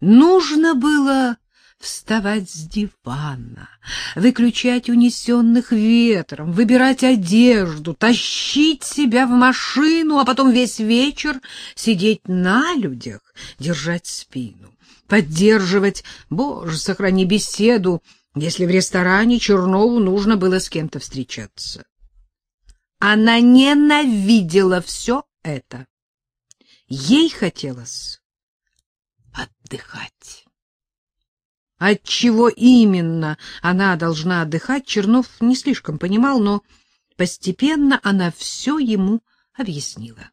Нужно было вставать с дивана, выключать унесенных ветром, выбирать одежду, тащить себя в машину, а потом весь вечер сидеть на людях, держать спину, поддерживать, боже, сохрани беседу, если в ресторане Чернову нужно было с кем-то встречаться. Она ненавидела все это. Ей хотелось отдыхать. От чего именно она должна отдыхать, Чернов не слишком понимал, но постепенно она все ему объяснила.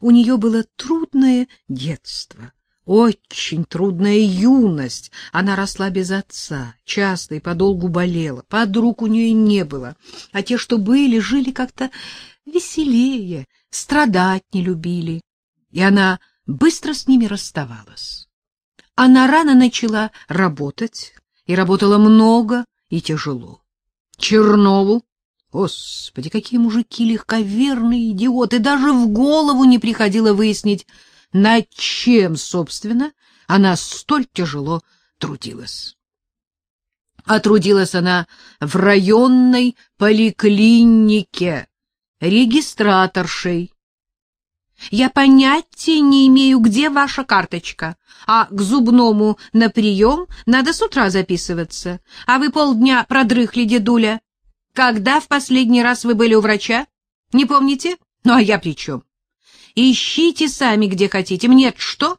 У нее было трудное детство, очень трудная юность. Она росла без отца, часто и подолгу болела. Подруг у нее не было, а те, что были, жили как-то веселее, страдать не любили. И она быстро с ними расставалась. Она рано начала работать, и работала много и тяжело. Чернову, господи, какие мужики легковерные идиоты, даже в голову не приходило выяснить, над чем, собственно, она столь тяжело трудилась. А трудилась она в районной поликлинике регистраторшей, я понятия не имею, где ваша карточка, а к зубному на прием надо с утра записываться. А вы полдня продрыхли, дедуля. Когда в последний раз вы были у врача? Не помните? Ну, а я при чем? Ищите сами, где хотите. Мне что?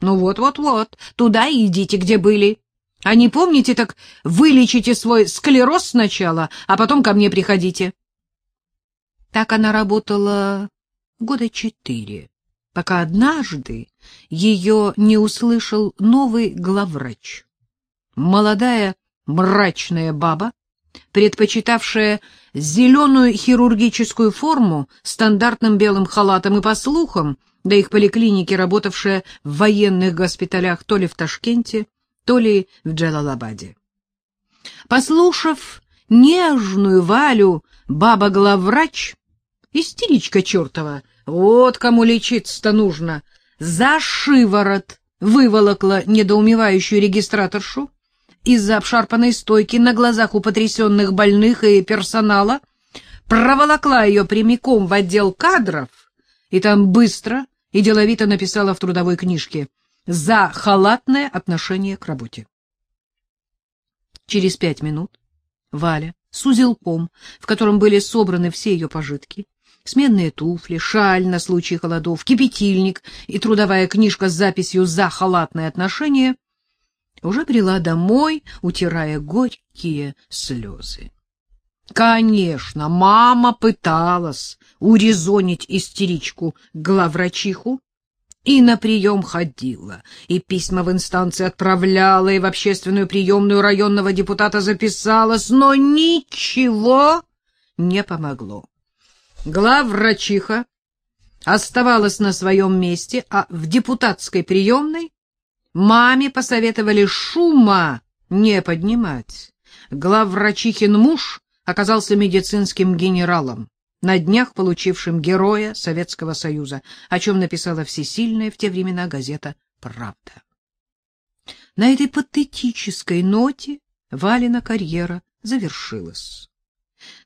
Ну, вот-вот-вот, туда идите, где были. А не помните, так вылечите свой склероз сначала, а потом ко мне приходите. Так она работала года четыре, пока однажды ее не услышал новый главврач. Молодая мрачная баба, предпочитавшая зеленую хирургическую форму стандартным белым халатом и, по слухам, до их поликлиники, работавшая в военных госпиталях то ли в Ташкенте, то ли в Джалалабаде. Послушав нежную Валю, баба-главврач, истеричка чертова, вот кому лечиться-то нужно. За шиворот выволокла недоумевающую регистраторшу из-за обшарпанной стойки на глазах у потрясенных больных и персонала, проволокла ее прямиком в отдел кадров и там быстро и деловито написала в трудовой книжке «За халатное отношение к работе». Через пять минут Валя с узелком, в котором были собраны все ее пожитки, сменные туфли, шаль на случай холодов, кипятильник и трудовая книжка с записью «За халатное отношение» уже брела домой, утирая горькие слезы. Конечно, мама пыталась урезонить истеричку главврачиху, и на прием ходила, и письма в инстанции отправляла, и в общественную приемную районного депутата записалась, но ничего не помогло. Главврачиха оставалась на своем месте, а в депутатской приемной маме посоветовали шума не поднимать. Главврачихин муж оказался медицинским генералом, на днях получившим Героя Советского Союза, о чем написала всесильная в те времена газета «Правда». На этой патетической ноте Валина карьера завершилась.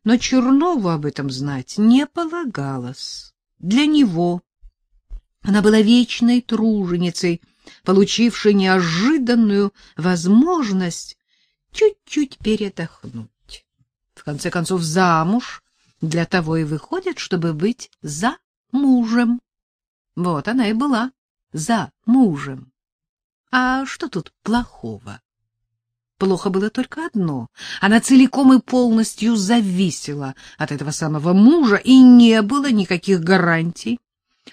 Но Чернову об этом знать не полагалось. Для него она была вечной труженицей, получившей неожиданную возможность чуть-чуть передохнуть. В конце концов, замуж для того и выходит, чтобы быть за мужем. Вот она и была за мужем. А что тут плохого? Плохо было только одно. Она целиком и полностью зависела от этого самого мужа, и не было никаких гарантий,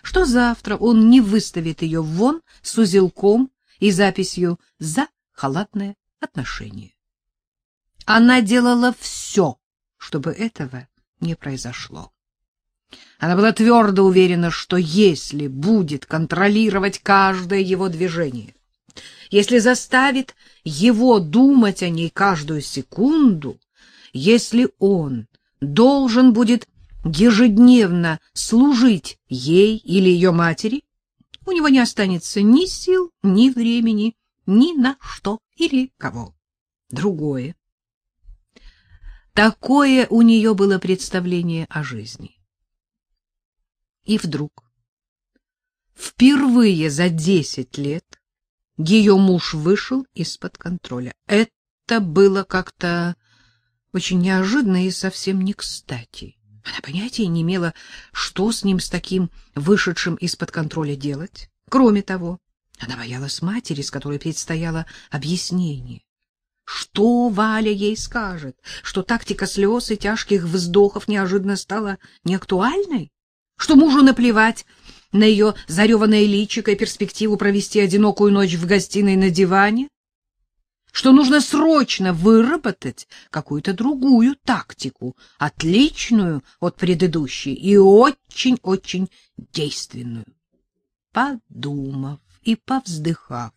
что завтра он не выставит ее вон с узелком и записью «За халатное отношение». Она делала все, чтобы этого не произошло. Она была твердо уверена, что если будет контролировать каждое его движение, если заставит его думать о ней каждую секунду, если он должен будет ежедневно служить ей или ее матери, у него не останется ни сил, ни времени, ни на что или кого. Другое. Такое у нее было представление о жизни. И вдруг, впервые за десять лет, ее муж вышел из-под контроля. Это было как-то очень неожиданно и совсем не кстати. Она понятия не имела, что с ним с таким вышедшим из-под контроля делать. Кроме того, она боялась матери, с которой предстояло объяснение. Что Валя ей скажет? Что тактика слез и тяжких вздохов неожиданно стала неактуальной? Что мужу наплевать на ее зареванное личико и перспективу провести одинокую ночь в гостиной на диване? Что нужно срочно выработать какую-то другую тактику, отличную от предыдущей и очень-очень действенную? Подумав и повздыхав,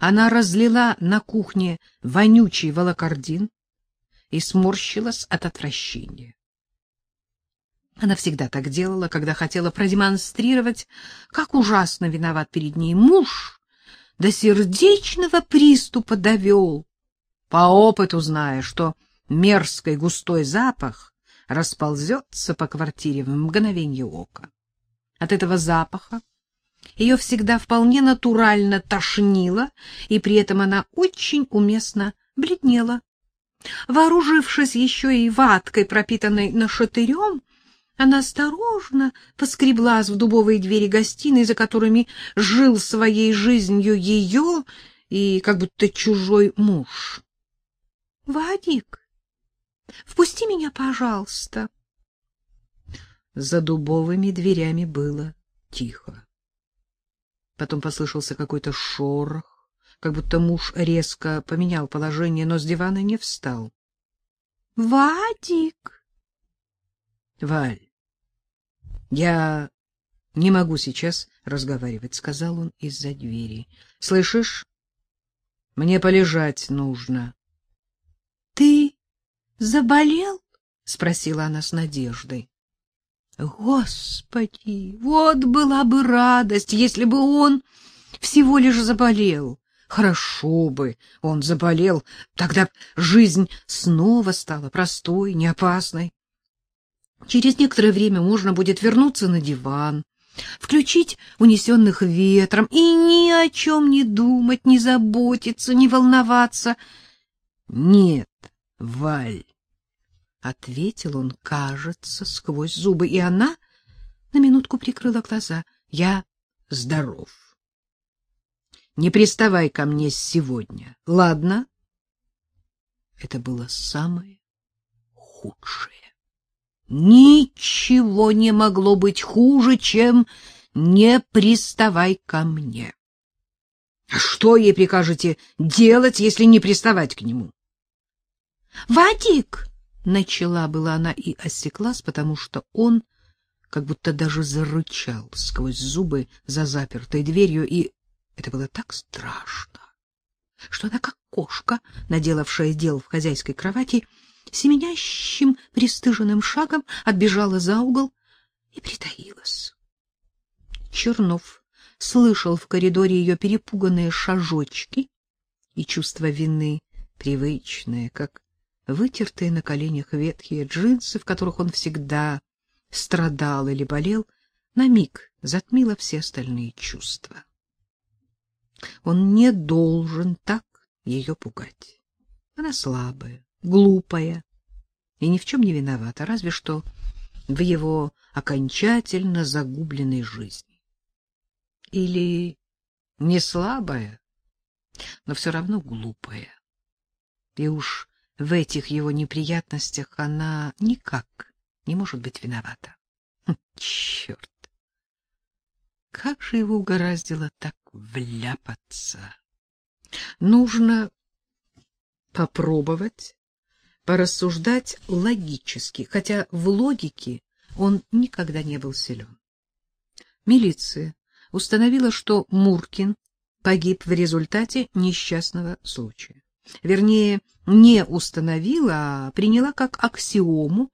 она разлила на кухне вонючий волокордин и сморщилась от отвращения. Она всегда так делала, когда хотела продемонстрировать, как ужасно виноват перед ней муж, до сердечного приступа довел, по опыту зная, что мерзкий густой запах расползется по квартире в мгновение ока. От этого запаха ее всегда вполне натурально тошнило, и при этом она очень уместно бледнела. Вооружившись еще и ваткой, пропитанной нашатырем, она осторожно поскреблась в дубовые двери гостиной, за которыми жил своей жизнью ее и как будто чужой муж. — Вадик, впусти меня, пожалуйста. За дубовыми дверями было тихо. Потом послышался какой-то шорох, как будто муж резко поменял положение, но с дивана не встал. — Вадик! — Валь, я не могу сейчас разговаривать, — сказал он из-за двери. — Слышишь? Мне полежать нужно. — Ты заболел? — спросила она с надеждой. Господи, вот была бы радость, если бы он всего лишь заболел. Хорошо бы он заболел, тогда жизнь снова стала простой, неопасной. Через некоторое время можно будет вернуться на диван, включить унесенных ветром и ни о чем не думать, не заботиться, не волноваться. Нет, Валь, — ответил он, кажется, сквозь зубы, и она на минутку прикрыла глаза. — Я здоров. Не приставай ко мне сегодня, ладно? Это было самое худшее. Ничего не могло быть хуже, чем «не приставай ко мне». А что ей прикажете делать, если не приставать к нему? — Вадик! Начала была она и осеклась, потому что он как будто даже зарычал сквозь зубы за запертой дверью, и это было так страшно, что она, как кошка, наделавшая дел в хозяйской кровати, семенящим пристыженным шагом отбежала за угол и притаилась. Чернов слышал в коридоре ее перепуганные шажочки, и чувство вины, привычное, как вытертые на коленях ветхие джинсы, в которых он всегда страдал или болел, на миг затмило все остальные чувства. Он не должен так ее пугать. Она слабая, глупая и ни в чем не виновата, разве что в его окончательно загубленной жизни. Или не слабая, но все равно глупая. И уж в этих его неприятностях она никак не может быть виновата. Хм, черт! Как же его угораздило так вляпаться? Нужно попробовать порассуждать логически, хотя в логике он никогда не был силен. Милиция установила, что Муркин погиб в результате несчастного случая вернее, не установила, а приняла как аксиому,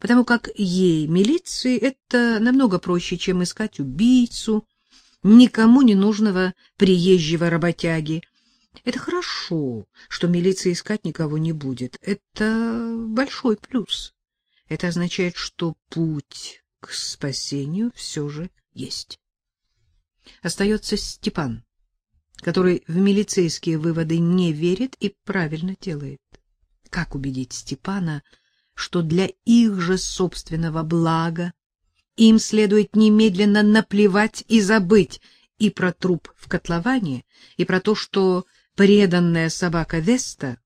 потому как ей, милиции, это намного проще, чем искать убийцу, никому не нужного приезжего работяги. Это хорошо, что милиция искать никого не будет. Это большой плюс. Это означает, что путь к спасению все же есть. Остается Степан, который в милицейские выводы не верит и правильно делает. Как убедить Степана, что для их же собственного блага им следует немедленно наплевать и забыть и про труп в котловане, и про то, что преданная собака Веста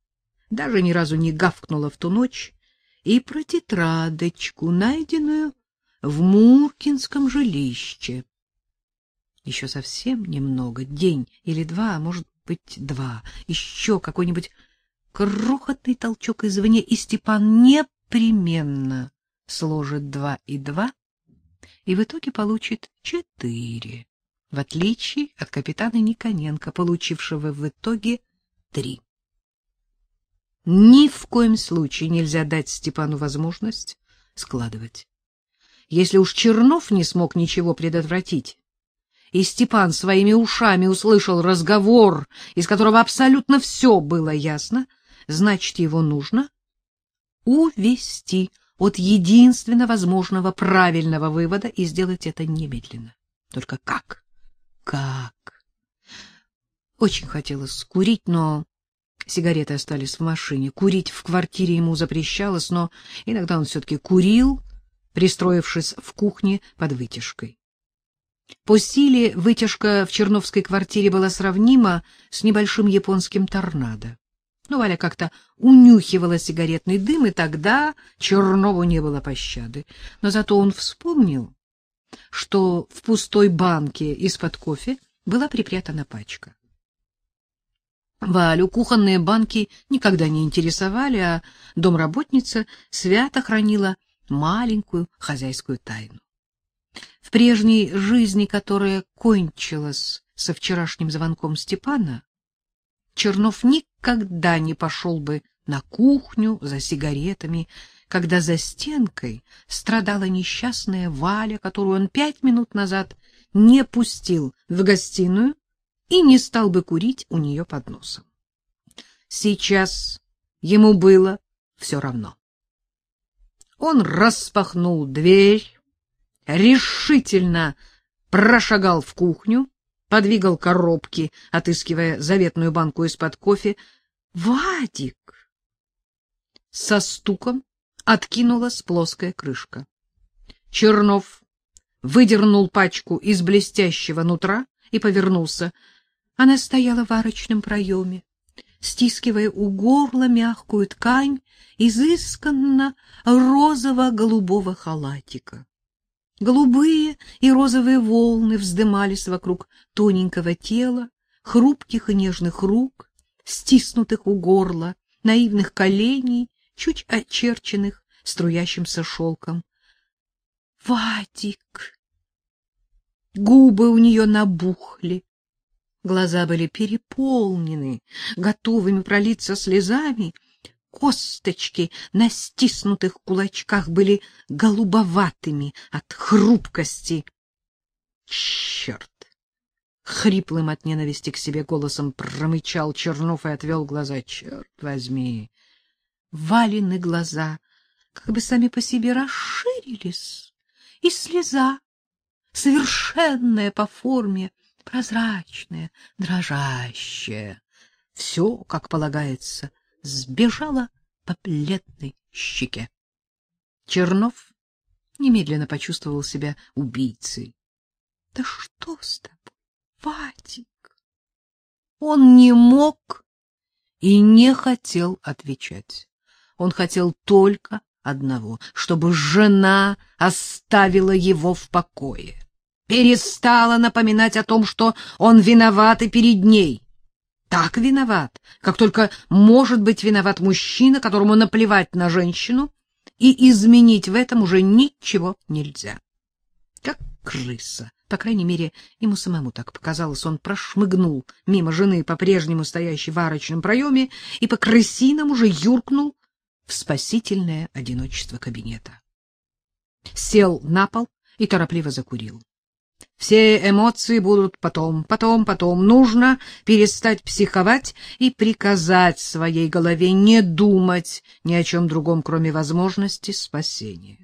даже ни разу не гавкнула в ту ночь, и про тетрадочку, найденную в Муркинском жилище. Еще совсем немного, день или два, а может быть, два, еще какой-нибудь крохотный толчок извне, и Степан непременно сложит два и два, и в итоге получит четыре, в отличие от капитана Никоненко, получившего в итоге три. Ни в коем случае нельзя дать Степану возможность складывать. Если уж Чернов не смог ничего предотвратить, и Степан своими ушами услышал разговор, из которого абсолютно все было ясно, значит, его нужно увести от единственно возможного правильного вывода и сделать это немедленно. Только как? Как? Очень хотелось курить, но сигареты остались в машине. Курить в квартире ему запрещалось, но иногда он все-таки курил, пристроившись в кухне под вытяжкой. По силе вытяжка в черновской квартире была сравнима с небольшим японским торнадо. Но Валя как-то унюхивала сигаретный дым, и тогда Чернову не было пощады. Но зато он вспомнил, что в пустой банке из-под кофе была припрятана пачка. Валю кухонные банки никогда не интересовали, а домработница свято хранила маленькую хозяйскую тайну. В прежней жизни, которая кончилась со вчерашним звонком Степана, Чернов никогда не пошел бы на кухню за сигаретами, когда за стенкой страдала несчастная Валя, которую он пять минут назад не пустил в гостиную и не стал бы курить у нее под носом. Сейчас ему было все равно. Он распахнул дверь, решительно прошагал в кухню, подвигал коробки, отыскивая заветную банку из-под кофе. «Вадик!» Со стуком откинулась плоская крышка. Чернов выдернул пачку из блестящего нутра и повернулся. Она стояла в арочном проеме, стискивая у горла мягкую ткань изысканно розово-голубого халатика. Голубые и розовые волны вздымались вокруг тоненького тела, хрупких и нежных рук, стиснутых у горла, наивных коленей, чуть очерченных струящимся шелком. Вадик! Губы у нее набухли, глаза были переполнены, готовыми пролиться слезами — косточки на стиснутых кулачках были голубоватыми от хрупкости. Черт! Хриплым от ненависти к себе голосом промычал Чернов и отвел глаза. Черт возьми! Валины глаза как бы сами по себе расширились, и слеза, совершенная по форме, прозрачная, дрожащая, все, как полагается, сбежала по бледной щеке. Чернов немедленно почувствовал себя убийцей. — Да что с тобой, Вадик? Он не мог и не хотел отвечать. Он хотел только одного, чтобы жена оставила его в покое, перестала напоминать о том, что он виноват и перед ней так виноват, как только может быть виноват мужчина, которому наплевать на женщину, и изменить в этом уже ничего нельзя. Как крыса. По крайней мере, ему самому так показалось. Он прошмыгнул мимо жены, по-прежнему стоящей в арочном проеме, и по крысиному уже юркнул в спасительное одиночество кабинета. Сел на пол и торопливо закурил. Все эмоции будут потом, потом, потом. Нужно перестать психовать и приказать своей голове не думать ни о чем другом, кроме возможности спасения.